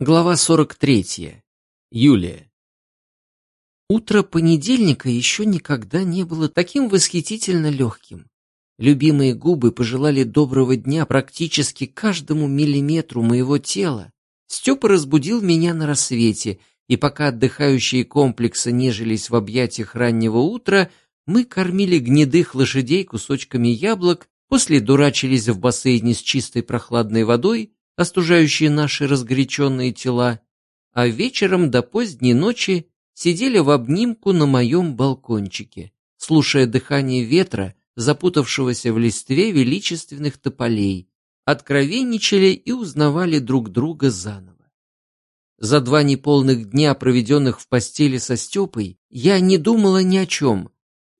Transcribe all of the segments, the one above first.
Глава 43. Юлия. Утро понедельника еще никогда не было таким восхитительно легким. Любимые губы пожелали доброго дня практически каждому миллиметру моего тела. Степа разбудил меня на рассвете, и пока отдыхающие комплекса нежились в объятиях раннего утра, мы кормили гнедых лошадей кусочками яблок, после дурачились в бассейне с чистой прохладной водой, остужающей наши разгоряченные тела, а вечером до поздней ночи сидели в обнимку на моем балкончике, слушая дыхание ветра, запутавшегося в листве величественных тополей, откровенничали и узнавали друг друга заново. За два неполных дня, проведенных в постели со Степой, я не думала ни о чем.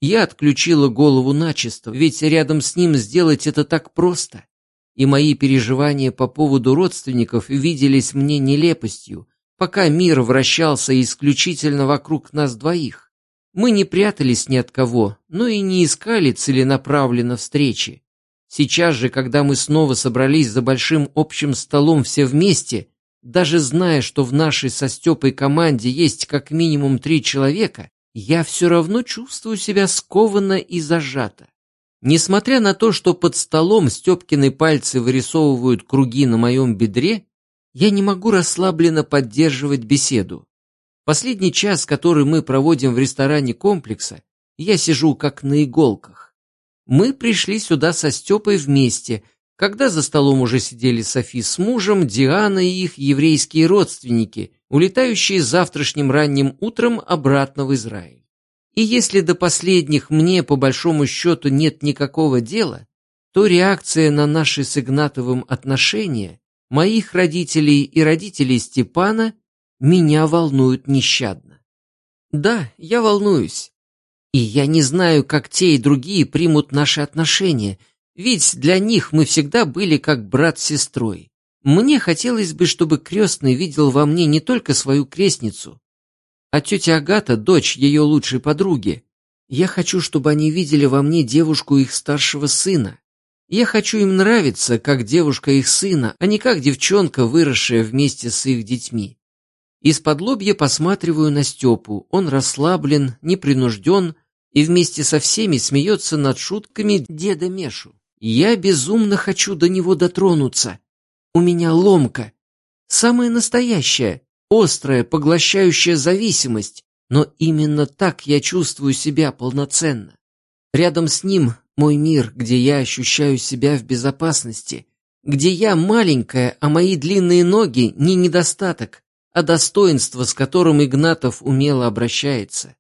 Я отключила голову начисто, ведь рядом с ним сделать это так просто. И мои переживания по поводу родственников виделись мне нелепостью, пока мир вращался исключительно вокруг нас двоих. Мы не прятались ни от кого, но и не искали целенаправленно встречи. Сейчас же, когда мы снова собрались за большим общим столом все вместе, даже зная, что в нашей со Степой команде есть как минимум три человека, я все равно чувствую себя скованно и зажато. Несмотря на то, что под столом Степкины пальцы вырисовывают круги на моем бедре, я не могу расслабленно поддерживать беседу. Последний час, который мы проводим в ресторане комплекса, я сижу как на иголках. Мы пришли сюда со Степой вместе, когда за столом уже сидели Софи с мужем, Диана и их еврейские родственники, улетающие завтрашним ранним утром обратно в Израиль. И если до последних мне, по большому счету, нет никакого дела, то реакция на наши с Игнатовым отношения моих родителей и родителей Степана меня волнуют нещадно. Да, я волнуюсь. И я не знаю, как те и другие примут наши отношения, ведь для них мы всегда были как брат с сестрой. Мне хотелось бы, чтобы крестный видел во мне не только свою крестницу, а тетя Агата — дочь ее лучшей подруги. Я хочу, чтобы они видели во мне девушку их старшего сына. Я хочу им нравиться, как девушка их сына, а не как девчонка, выросшая вместе с их детьми. Из-под лобья посматриваю на Степу. Он расслаблен, непринужден и вместе со всеми смеется над шутками деда Мешу. Я безумно хочу до него дотронуться. У меня ломка. Самая настоящая, острая, поглощающая зависимость. Но именно так я чувствую себя полноценно. Рядом с ним мой мир, где я ощущаю себя в безопасности, где я маленькая, а мои длинные ноги не недостаток, а достоинство, с которым Игнатов умело обращается.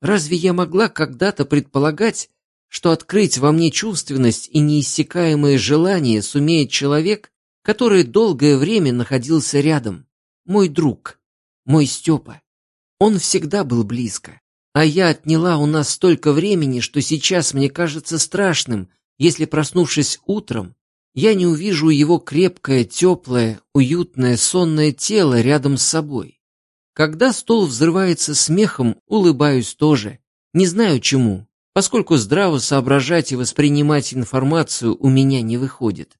Разве я могла когда-то предполагать, что открыть во мне чувственность и неиссякаемое желание сумеет человек, который долгое время находился рядом, мой друг, мой Степа. Он всегда был близко. А я отняла у нас столько времени, что сейчас мне кажется страшным, если, проснувшись утром, я не увижу его крепкое, теплое, уютное, сонное тело рядом с собой. Когда стол взрывается смехом, улыбаюсь тоже. Не знаю чему, поскольку здраво соображать и воспринимать информацию у меня не выходит.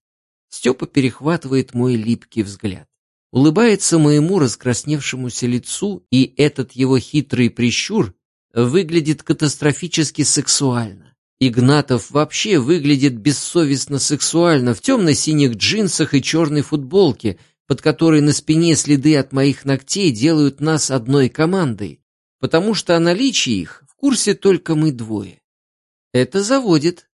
Степа перехватывает мой липкий взгляд. Улыбается моему раскрасневшемуся лицу, и этот его хитрый прищур выглядит катастрофически сексуально. Игнатов вообще выглядит бессовестно сексуально в темно-синих джинсах и черной футболке, под которой на спине следы от моих ногтей делают нас одной командой, потому что о наличии их в курсе только мы двое. Это заводит.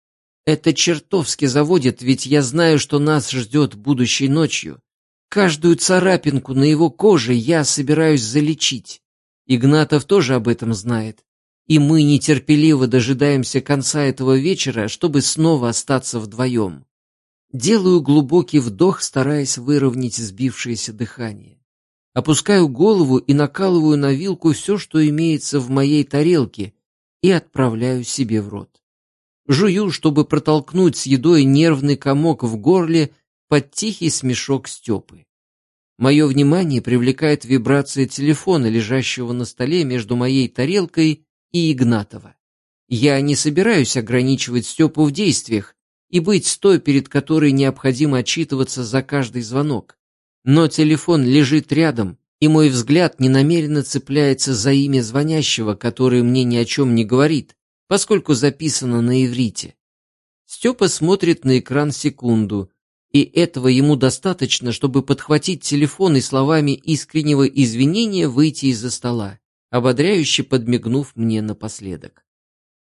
Это чертовски заводит, ведь я знаю, что нас ждет будущей ночью. Каждую царапинку на его коже я собираюсь залечить. Игнатов тоже об этом знает. И мы нетерпеливо дожидаемся конца этого вечера, чтобы снова остаться вдвоем. Делаю глубокий вдох, стараясь выровнять сбившееся дыхание. Опускаю голову и накалываю на вилку все, что имеется в моей тарелке, и отправляю себе в рот. Жую, чтобы протолкнуть с едой нервный комок в горле под тихий смешок Степы. Мое внимание привлекает вибрация телефона, лежащего на столе между моей тарелкой и Игнатова. Я не собираюсь ограничивать Степу в действиях и быть той, перед которой необходимо отчитываться за каждый звонок. Но телефон лежит рядом, и мой взгляд ненамеренно цепляется за имя звонящего, которое мне ни о чем не говорит, поскольку записано на иврите. Степа смотрит на экран секунду, и этого ему достаточно, чтобы подхватить телефон и словами искреннего извинения выйти из-за стола, ободряюще подмигнув мне напоследок.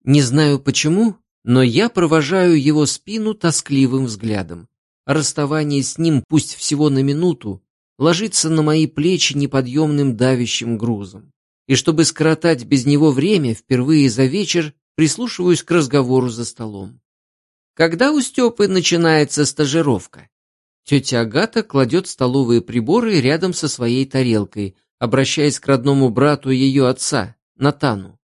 Не знаю почему, но я провожаю его спину тоскливым взглядом. Расставание с ним, пусть всего на минуту, ложится на мои плечи неподъемным давящим грузом. И чтобы скоротать без него время, впервые за вечер прислушиваюсь к разговору за столом. Когда у Степы начинается стажировка? Тетя Агата кладет столовые приборы рядом со своей тарелкой, обращаясь к родному брату ее отца, Натану.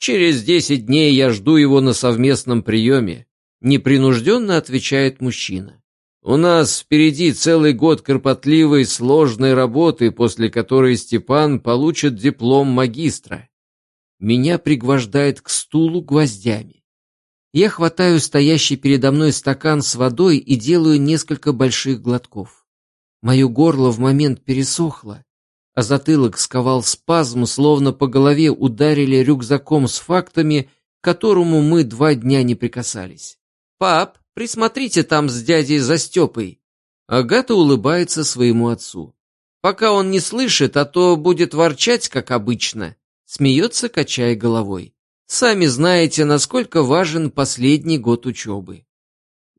«Через десять дней я жду его на совместном приеме», непринужденно отвечает мужчина. «У нас впереди целый год кропотливой, сложной работы, после которой Степан получит диплом магистра. Меня пригвождает к стулу гвоздями. Я хватаю стоящий передо мной стакан с водой и делаю несколько больших глотков. Мое горло в момент пересохло, а затылок сковал спазм, словно по голове ударили рюкзаком с фактами, к которому мы два дня не прикасались. «Пап, присмотрите там с дядей за Степой!» Агата улыбается своему отцу. «Пока он не слышит, а то будет ворчать, как обычно», смеется, качая головой. Сами знаете, насколько важен последний год учебы.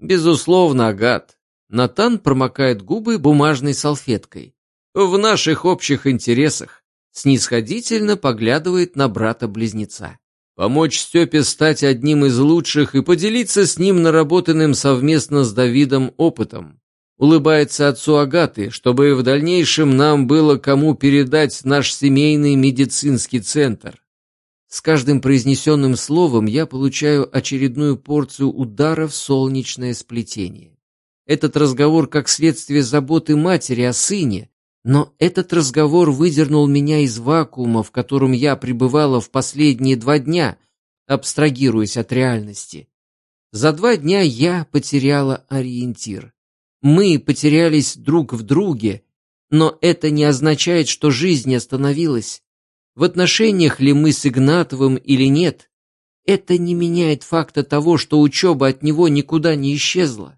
Безусловно, Агат. Натан промокает губы бумажной салфеткой. В наших общих интересах. Снисходительно поглядывает на брата-близнеца. Помочь Степе стать одним из лучших и поделиться с ним наработанным совместно с Давидом опытом. Улыбается отцу Агаты, чтобы в дальнейшем нам было кому передать наш семейный медицинский центр. С каждым произнесенным словом я получаю очередную порцию удара в солнечное сплетение. Этот разговор как следствие заботы матери о сыне, но этот разговор выдернул меня из вакуума, в котором я пребывала в последние два дня, абстрагируясь от реальности. За два дня я потеряла ориентир. Мы потерялись друг в друге, но это не означает, что жизнь остановилась в отношениях ли мы с Игнатовым или нет, это не меняет факта того, что учеба от него никуда не исчезла.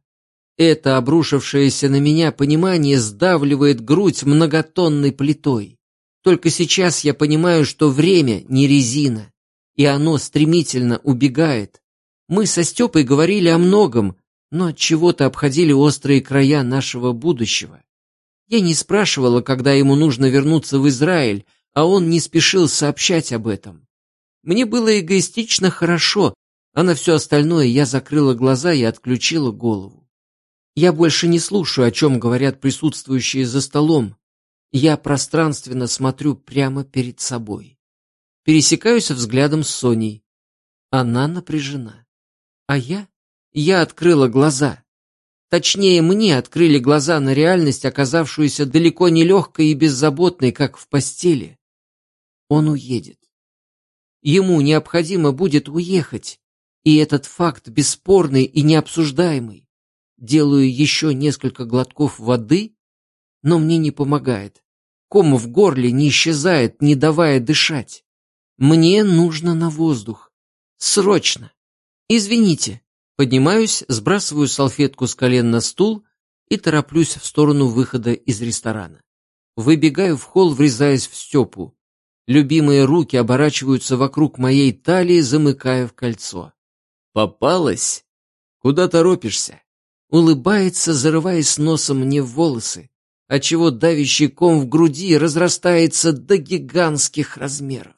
Это обрушившееся на меня понимание сдавливает грудь многотонной плитой. Только сейчас я понимаю, что время не резина, и оно стремительно убегает. Мы со Степой говорили о многом, но от чего-то обходили острые края нашего будущего. Я не спрашивала, когда ему нужно вернуться в Израиль, а он не спешил сообщать об этом. Мне было эгоистично хорошо, а на все остальное я закрыла глаза и отключила голову. Я больше не слушаю, о чем говорят присутствующие за столом. Я пространственно смотрю прямо перед собой. Пересекаюсь взглядом с Соней. Она напряжена. А я? Я открыла глаза. Точнее, мне открыли глаза на реальность, оказавшуюся далеко не легкой и беззаботной, как в постели он уедет. Ему необходимо будет уехать, и этот факт бесспорный и необсуждаемый. Делаю еще несколько глотков воды, но мне не помогает. Ком в горле не исчезает, не давая дышать. Мне нужно на воздух. Срочно. Извините. Поднимаюсь, сбрасываю салфетку с колен на стул и тороплюсь в сторону выхода из ресторана. Выбегаю в холл, врезаясь в Степу. Любимые руки оборачиваются вокруг моей талии, замыкая в кольцо. «Попалась? Куда торопишься?» Улыбается, зарываясь носом мне в волосы, отчего давящий ком в груди разрастается до гигантских размеров.